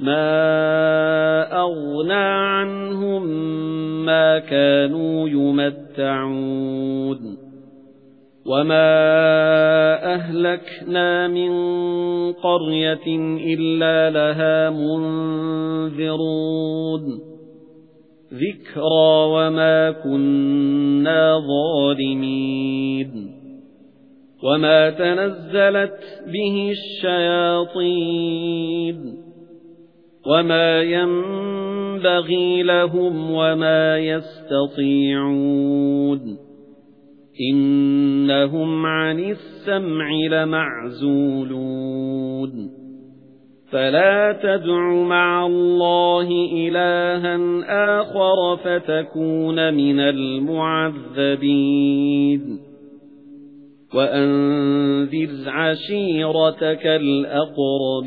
مَا أَغْنَى عَنْهُمْ مَا كَانُوا يُمَتَّعُونَ وَمَا أَهْلَكْنَا مِنْ قَرْيَةٍ إِلَّا لَهَا مُنذِرُونَ ذِكْرَى وَمَا كُنَّا ظَالِمِينَ وَمَا تَنَزَّلَتْ بِهِ الشَّيَاطِينُ وَمَا يَنبَغِي لَهُمْ وَمَا يَسْتَطِيعُونَ إِنَّهُمْ عَنِ السَّمْعِ لَمَعْزُولُونَ فَلَا تَدْعُ مَعَ اللَّهِ إِلَٰهًا آخَرَ فَتَكُونَ مِنَ الْمُعَذَّبِينَ وَأَنذِرْ عَشِيرَتَكَ الْأَقْرَبِينَ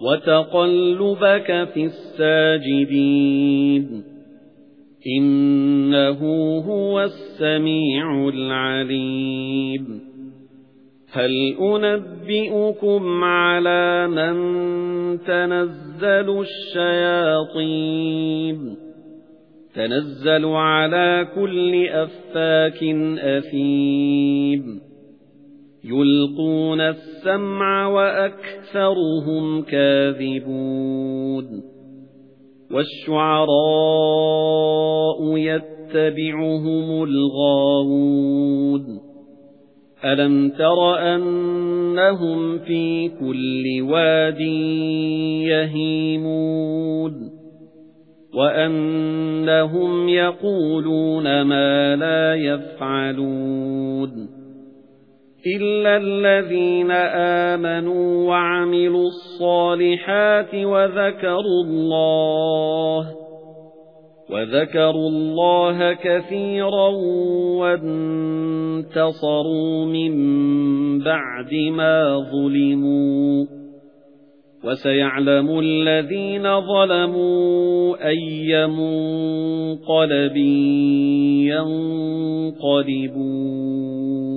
وَتَقَلُّبَكَ فِي السَّاجِدِينَ إِنَّهُ هُوَ السَّمِيعُ الْعَلِيمُ هَلْ أُنَبِّئُكُمْ عَلَى مَن تَنَزَّلُ الشَّيَاطِينُ تَنَزَّلُ عَلَى كُلِّ أَفَّاكٍ أَثِيمٍ يُلْقُونَ السَّمْعَ وَأَكْثَرُهُمْ كَاذِبُونَ. وَالشُّعَرَاءُ يَتَّبِعُهُمُ الْغَاوُونَ. أَلَمْ تَرَ أَنَّهُمْ فِي كُلِّ وَادٍ يَهِيمُونَ؟ وَأَنَّهُمْ يَقُولُونَ مَا لَا يَفْعَلُونَ. إِلَّا الَّذِينَ آمَنُوا وَعَمِلُوا الصَّالِحَاتِ وَذَكَرُوا اللَّهَ وَذَكَرُوا اللَّهَ كَثِيرًا وَانتَصَرُوا مِن بَعْدِ مَا ظُلِمُوا وَسَيَعْلَمُ الَّذِينَ ظَلَمُوا أَيَّ مُنقَلَبٍ يَنقَلِبُونَ